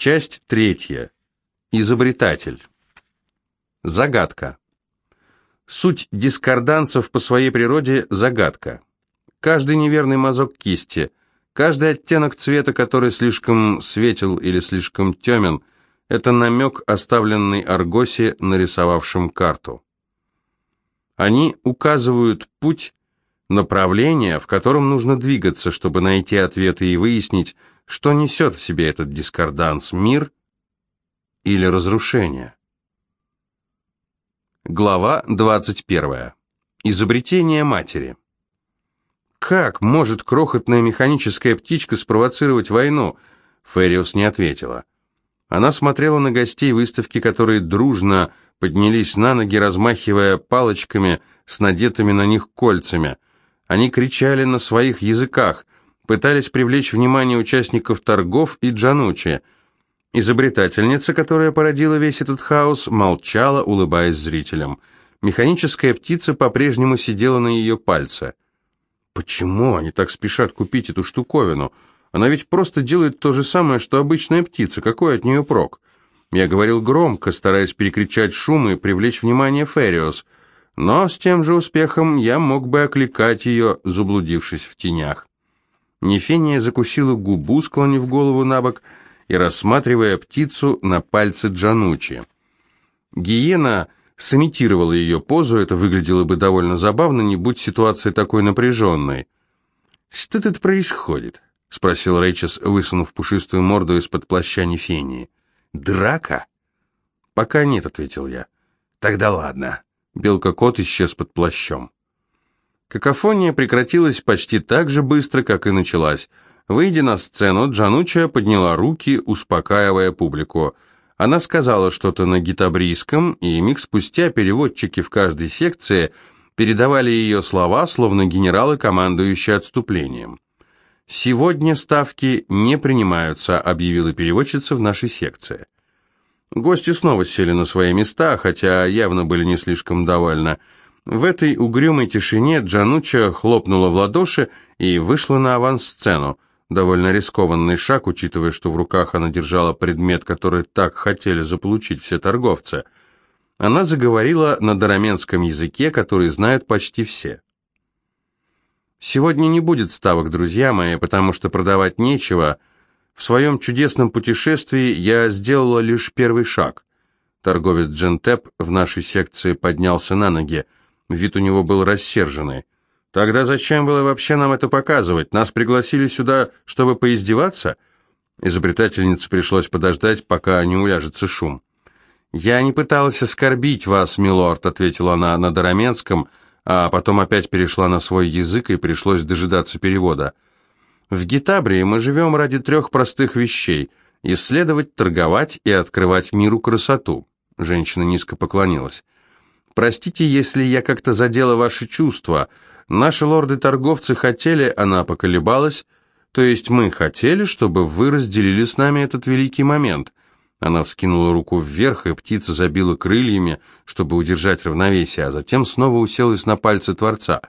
Часть третья. Изобретатель. Загадка. Суть дискорданцев по своей природе – загадка. Каждый неверный мазок кисти, каждый оттенок цвета, который слишком светел или слишком темен – это намек, оставленный Аргоси, нарисовавшим карту. Они указывают путь, направление, в котором нужно двигаться, чтобы найти ответы и выяснить, что несет в себе этот дискорданс – мир или разрушение? Глава 21. Изобретение матери. Как может крохотная механическая птичка спровоцировать войну? Фериус не ответила. Она смотрела на гостей выставки, которые дружно поднялись на ноги, размахивая палочками с надетыми на них кольцами. Они кричали на своих языках, пытались привлечь внимание участников торгов и Джанучи. Изобретательница, которая породила весь этот хаос, молчала, улыбаясь зрителям. Механическая птица по-прежнему сидела на ее пальце. Почему они так спешат купить эту штуковину? Она ведь просто делает то же самое, что обычная птица. Какой от нее прок? Я говорил громко, стараясь перекричать шум и привлечь внимание Фериос. Но с тем же успехом я мог бы окликать ее, заблудившись в тенях. Нефения закусила губу, склонив голову на бок и рассматривая птицу на пальце Джанучи. Гиена сымитировала ее позу, это выглядело бы довольно забавно, не будь ситуация такой напряженной. «Что тут происходит?» — спросил Рейчес, высунув пушистую морду из-под плаща Нефении. «Драка?» «Пока нет», — ответил я. «Тогда ладно». Белка-кот исчез под плащом. Какофония прекратилась почти так же быстро, как и началась. Выйдя на сцену, Джануча подняла руки, успокаивая публику. Она сказала что-то на гитабрийском, и миг спустя переводчики в каждой секции передавали ее слова, словно генералы, командующие отступлением. «Сегодня ставки не принимаются», — объявила переводчица в нашей секции. Гости снова сели на свои места, хотя явно были не слишком довольны. В этой угрюмой тишине Джануча хлопнула в ладоши и вышла на авансцену. Довольно рискованный шаг, учитывая, что в руках она держала предмет, который так хотели заполучить все торговцы. Она заговорила на дараменском языке, который знают почти все. «Сегодня не будет ставок, друзья мои, потому что продавать нечего. В своем чудесном путешествии я сделала лишь первый шаг». Торговец Джентеп в нашей секции поднялся на ноги. Вид у него был рассерженный. «Тогда зачем было вообще нам это показывать? Нас пригласили сюда, чтобы поиздеваться?» Изобретательнице пришлось подождать, пока не уляжется шум. «Я не пыталась оскорбить вас, милорд», — ответила она на дараменском, а потом опять перешла на свой язык и пришлось дожидаться перевода. «В Гитабрии мы живем ради трех простых вещей — исследовать, торговать и открывать миру красоту». Женщина низко поклонилась. Простите, если я как-то задела ваши чувства. Наши лорды-торговцы хотели, она поколебалась, то есть мы хотели, чтобы вы разделили с нами этот великий момент. Она вскинула руку вверх, и птица забила крыльями, чтобы удержать равновесие, а затем снова уселась на пальцы Творца.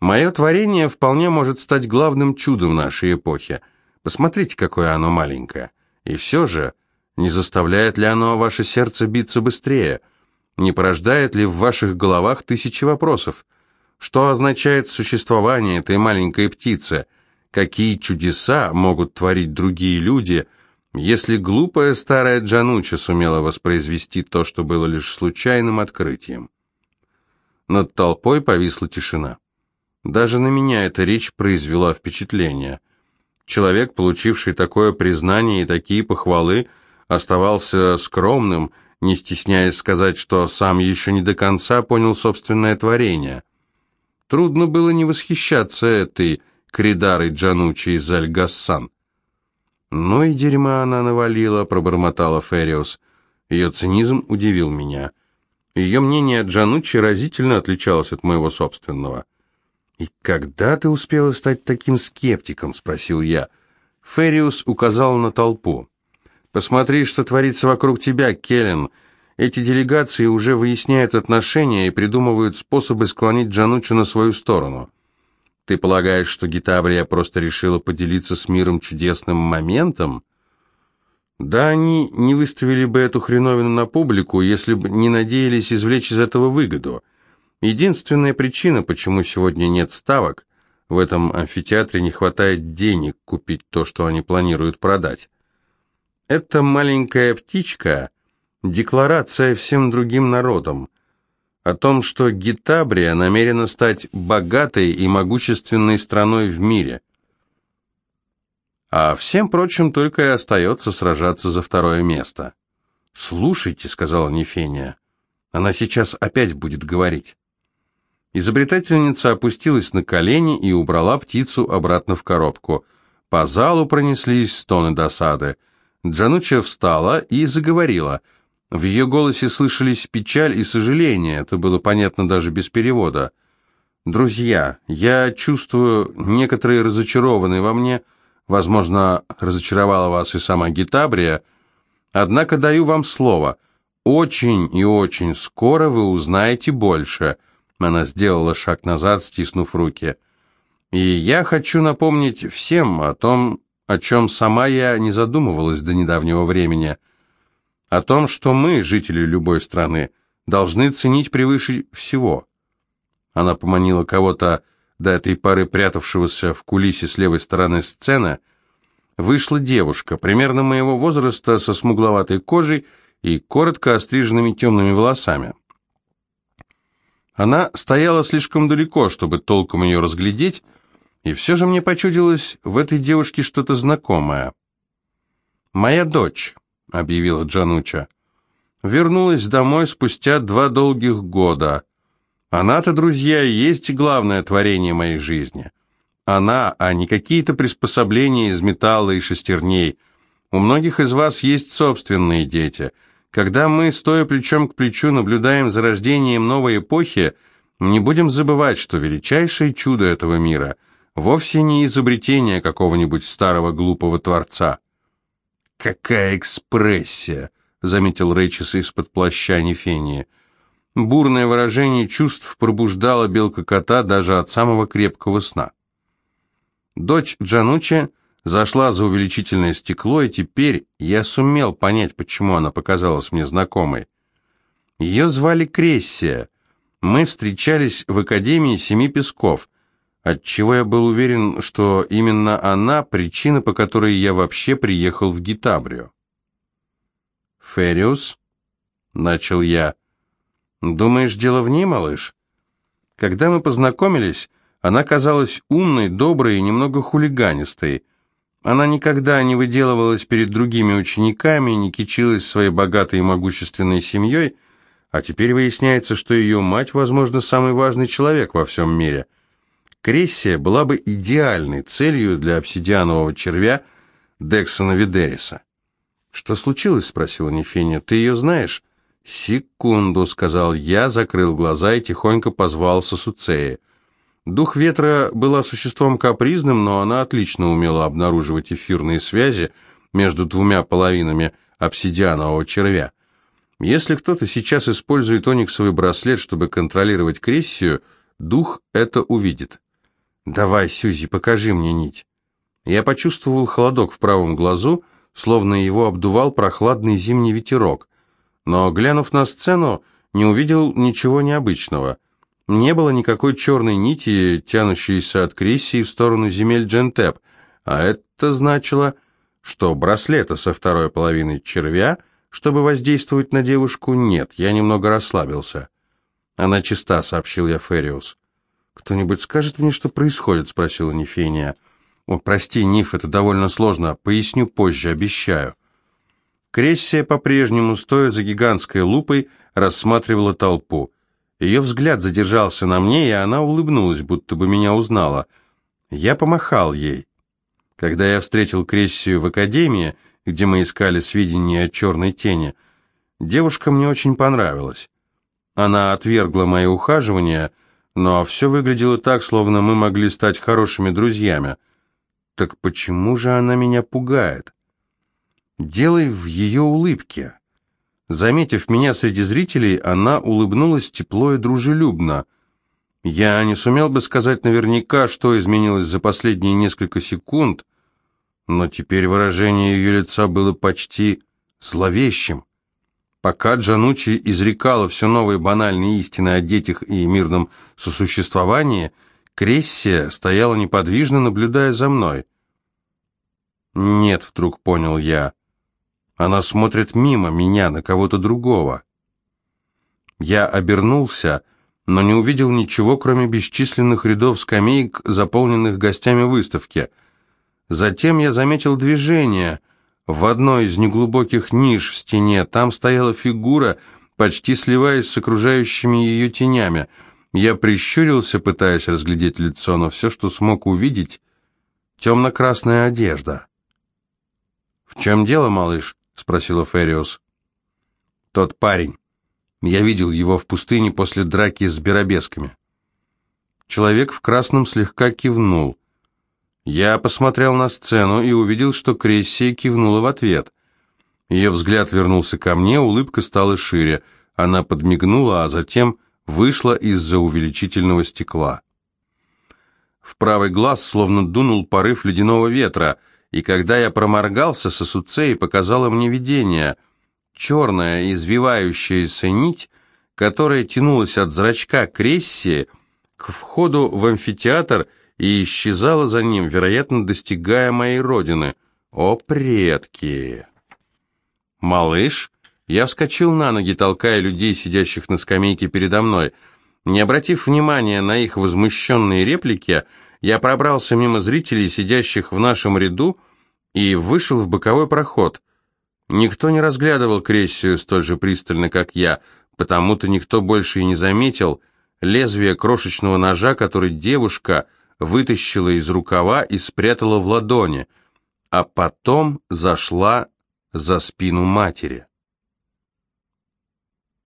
Мое творение вполне может стать главным чудом нашей эпохи. Посмотрите, какое оно маленькое. И все же, не заставляет ли оно ваше сердце биться быстрее?» Не порождает ли в ваших головах тысячи вопросов? Что означает существование этой маленькой птицы? Какие чудеса могут творить другие люди, если глупая старая Джануча сумела воспроизвести то, что было лишь случайным открытием? Над толпой повисла тишина. Даже на меня эта речь произвела впечатление. Человек, получивший такое признание и такие похвалы, оставался скромным не стесняясь сказать, что сам еще не до конца понял собственное творение. Трудно было не восхищаться этой Кридарой Джанучи из Аль-Гассан. «Ну и дерьма она навалила», — пробормотала Фериус. Ее цинизм удивил меня. Ее мнение о Джанучи разительно отличалось от моего собственного. «И когда ты успела стать таким скептиком?» — спросил я. Фериус указал на толпу. Посмотри, что творится вокруг тебя, Келлен. Эти делегации уже выясняют отношения и придумывают способы склонить Джанучу на свою сторону. Ты полагаешь, что Гитабрия просто решила поделиться с миром чудесным моментом? Да они не выставили бы эту хреновину на публику, если бы не надеялись извлечь из этого выгоду. Единственная причина, почему сегодня нет ставок, в этом амфитеатре не хватает денег купить то, что они планируют продать. Эта маленькая птичка – декларация всем другим народам о том, что Гитабрия намерена стать богатой и могущественной страной в мире. А всем прочим только и остается сражаться за второе место. «Слушайте», — сказала Нефения, — «она сейчас опять будет говорить». Изобретательница опустилась на колени и убрала птицу обратно в коробку. По залу пронеслись стоны досады. Джануча встала и заговорила. В ее голосе слышались печаль и сожаление, это было понятно даже без перевода. «Друзья, я чувствую некоторые разочарованные во мне, возможно, разочаровала вас и сама Гитабрия, однако даю вам слово, очень и очень скоро вы узнаете больше». Она сделала шаг назад, стиснув руки. «И я хочу напомнить всем о том, о чем сама я не задумывалась до недавнего времени, о том, что мы, жители любой страны, должны ценить превыше всего». Она поманила кого-то до этой поры прятавшегося в кулисе с левой стороны сцены. Вышла девушка, примерно моего возраста, со смугловатой кожей и коротко остриженными темными волосами. Она стояла слишком далеко, чтобы толком ее разглядеть, и все же мне почудилось в этой девушке что-то знакомое. «Моя дочь», — объявила Джануча, — «вернулась домой спустя два долгих года. Она-то, друзья, есть главное творение моей жизни. Она, а не какие-то приспособления из металла и шестерней. У многих из вас есть собственные дети — когда мы, стоя плечом к плечу, наблюдаем за рождением новой эпохи, не будем забывать, что величайшее чудо этого мира вовсе не изобретение какого-нибудь старого глупого творца. «Какая экспрессия!» — заметил Рэйчес из-под плаща Нефении. Бурное выражение чувств пробуждало белка-кота даже от самого крепкого сна. Дочь Джанучи зашла за увеличительное стекло, и теперь я сумел понять, почему она показалась мне знакомой. Ее звали Крессия. Мы встречались в Академии Семи Песков, отчего я был уверен, что именно она причина, по которой я вообще приехал в Гитабрию. «Фериус?» — начал я. «Думаешь, дело в ней, малыш?» Когда мы познакомились, она казалась умной, доброй и немного хулиганистой — она никогда не выделывалась перед другими учениками, не кичилась своей богатой и могущественной семьей, а теперь выясняется, что ее мать, возможно, самый важный человек во всем мире. Крессия была бы идеальной целью для обсидианового червя Дексона Видериса. «Что случилось?» — спросила Нефения. «Ты ее знаешь?» «Секунду», — сказал я, закрыл глаза и тихонько позвал Сосуцея. Дух ветра была существом капризным, но она отлично умела обнаруживать эфирные связи между двумя половинами обсидианового червя. Если кто-то сейчас использует ониксовый браслет, чтобы контролировать Крессию, дух это увидит. «Давай, Сюзи, покажи мне нить». Я почувствовал холодок в правом глазу, словно его обдувал прохладный зимний ветерок, но, глянув на сцену, не увидел ничего необычного – не было никакой черной нити, тянущейся от Крессии в сторону земель Джентеп, а это значило, что браслета со второй половины червя, чтобы воздействовать на девушку, нет, я немного расслабился. Она чиста, сообщил я Фериус. «Кто-нибудь скажет мне, что происходит?» — спросила Нефения. «О, прости, Ниф, это довольно сложно. Поясню позже, обещаю». Крессия по-прежнему, стоя за гигантской лупой, рассматривала толпу. Ее взгляд задержался на мне, и она улыбнулась, будто бы меня узнала. Я помахал ей. Когда я встретил Крессию в академии, где мы искали сведения о черной тени, девушка мне очень понравилась. Она отвергла мои ухаживания, но все выглядело так, словно мы могли стать хорошими друзьями. Так почему же она меня пугает? Дело в ее улыбке. Заметив меня среди зрителей, она улыбнулась тепло и дружелюбно. Я не сумел бы сказать наверняка, что изменилось за последние несколько секунд, но теперь выражение ее лица было почти зловещим. Пока Джанучи изрекала все новые банальные истины о детях и мирном сосуществовании, Крессия стояла неподвижно, наблюдая за мной. «Нет», — вдруг понял я, — «она смотрит мимо меня на кого-то другого». Я обернулся, но не увидел ничего, кроме бесчисленных рядов скамеек, заполненных гостями выставки. Затем я заметил движение — в одной из неглубоких ниш в стене там стояла фигура, почти сливаясь с окружающими ее тенями. Я прищурился, пытаясь разглядеть лицо, но все, что смог увидеть, темно-красная одежда. «В чем дело, малыш?» — спросила Фериус. «Тот парень. Я видел его в пустыне после драки с беробесками». Человек в красном слегка кивнул. Я посмотрел на сцену и увидел, что Крессия кивнула в ответ. Ее взгляд вернулся ко мне, улыбка стала шире. Она подмигнула, а затем вышла из-за увеличительного стекла. В правый глаз словно дунул порыв ледяного ветра, и когда я проморгался, Сосуцей показала мне видение. Черная извивающаяся нить, которая тянулась от зрачка Крессии к входу в амфитеатр и исчезала за ним, вероятно, достигая моей родины. О, предки! Малыш, я вскочил на ноги, толкая людей, сидящих на скамейке передо мной. Не обратив внимания на их возмущенные реплики, я пробрался мимо зрителей, сидящих в нашем ряду, и вышел в боковой проход. Никто не разглядывал Крессию столь же пристально, как я, потому-то никто больше и не заметил лезвие крошечного ножа, который девушка вытащила из рукава и спрятала в ладони, а потом зашла за спину матери.